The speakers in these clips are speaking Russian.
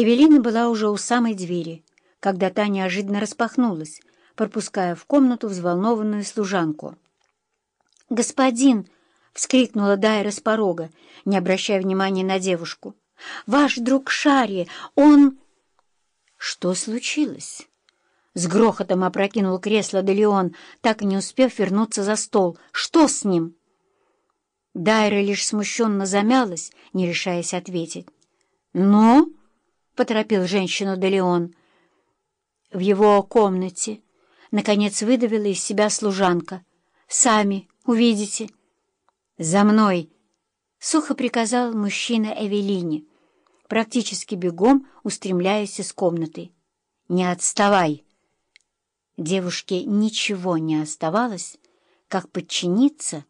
Эвелина была уже у самой двери, когда та неожиданно распахнулась, пропуская в комнату взволнованную служанку. «Господин!» — вскрикнула Дайра с порога, не обращая внимания на девушку. «Ваш друг Шарри, он...» «Что случилось?» С грохотом опрокинул кресло Делеон, так и не успев вернуться за стол. «Что с ним?» Дайра лишь смущенно замялась, не решаясь ответить. «Ну?» — поторопил женщину Делеон. В его комнате, наконец, выдавила из себя служанка. «Сами увидите». «За мной!» — сухо приказал мужчина Эвелине, практически бегом устремляясь из комнаты. «Не отставай!» Девушке ничего не оставалось, как подчиниться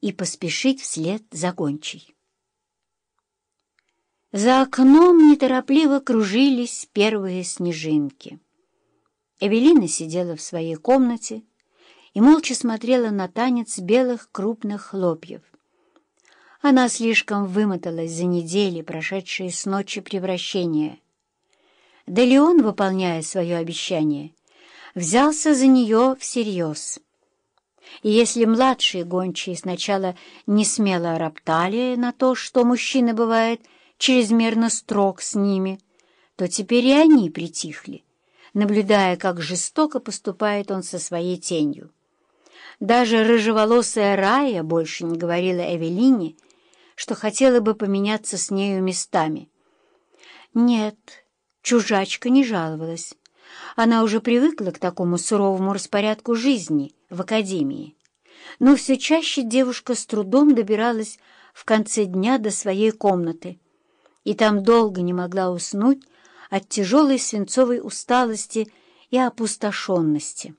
и поспешить вслед за гончей. За окном неторопливо кружились первые снежинки. Эвелина сидела в своей комнате и молча смотрела на танец белых крупных хлопьев. Она слишком вымоталась за недели, прошедшие с ночи превращения. Да Леон, выполняя свое обещание, взялся за нее всерьез. И если младшие гончие сначала не смело роптали на то, что мужчина бывает чрезмерно строг с ними, то теперь и они притихли, наблюдая, как жестоко поступает он со своей тенью. Даже рыжеволосая Рая больше не говорила Эвелине, что хотела бы поменяться с нею местами. Нет, чужачка не жаловалась. Она уже привыкла к такому суровому распорядку жизни в академии. Но все чаще девушка с трудом добиралась в конце дня до своей комнаты, и там долго не могла уснуть от тяжелой свинцовой усталости и опустошенности.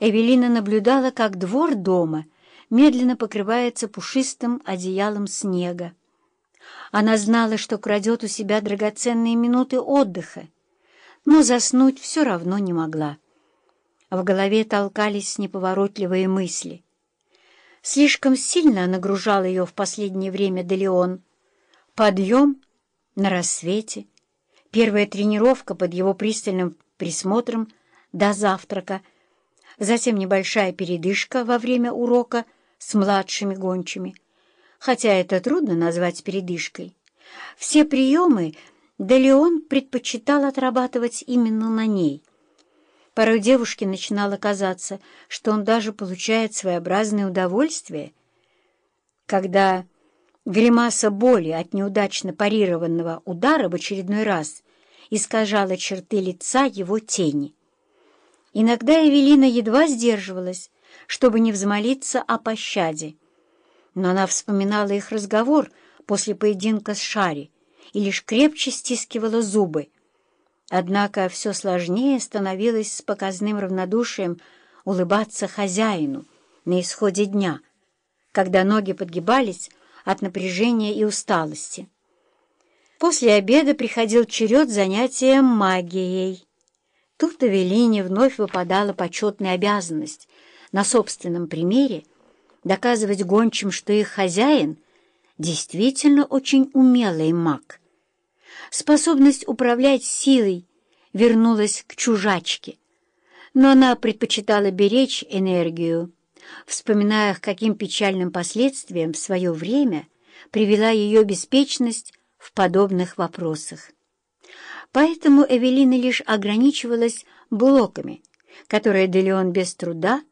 Эвелина наблюдала, как двор дома медленно покрывается пушистым одеялом снега. Она знала, что крадет у себя драгоценные минуты отдыха, но заснуть все равно не могла. В голове толкались неповоротливые мысли. Слишком сильно нагружал ее в последнее время Делеон. Подъем на рассвете, первая тренировка под его пристальным присмотром до завтрака, затем небольшая передышка во время урока с младшими гончими, хотя это трудно назвать передышкой. Все приемы да Леон предпочитал отрабатывать именно на ней. Порой девушке начинало казаться, что он даже получает своеобразное удовольствие, когда гримаса боли от неудачно парированного удара в очередной раз искажала черты лица его тени. Иногда Эвелина едва сдерживалась, чтобы не взмолиться о пощаде, но она вспоминала их разговор после поединка с Шари, и лишь крепче стискивала зубы. Однако все сложнее становилось с показным равнодушием улыбаться хозяину на исходе дня, когда ноги подгибались от напряжения и усталости. После обеда приходил черед занятия магией. Тут Авелине вновь выпадала почетная обязанность на собственном примере доказывать гончим, что их хозяин действительно очень умелый маг. Способность управлять силой вернулась к чужачке, но она предпочитала беречь энергию, вспоминая, к каким печальным последствиям в свое время привела ее беспечность в подобных вопросах. Поэтому Эвелина лишь ограничивалась блоками, которые Делеон без труда